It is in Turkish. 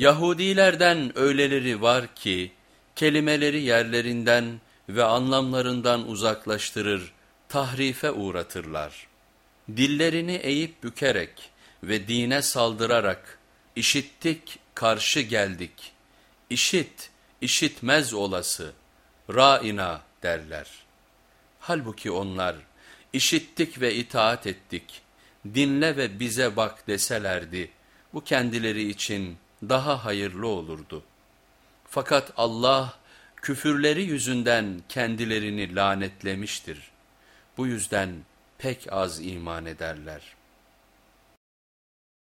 Yahudilerden öyleleri var ki kelimeleri yerlerinden ve anlamlarından uzaklaştırır, tahrife uğratırlar. Dillerini eğip bükerek ve dine saldırarak işittik karşı geldik, işit işitmez olası, ra'ina derler. Halbuki onlar işittik ve itaat ettik, dinle ve bize bak deselerdi, bu kendileri için daha hayırlı olurdu. Fakat Allah küfürleri yüzünden kendilerini lanetlemiştir. Bu yüzden pek az iman ederler.''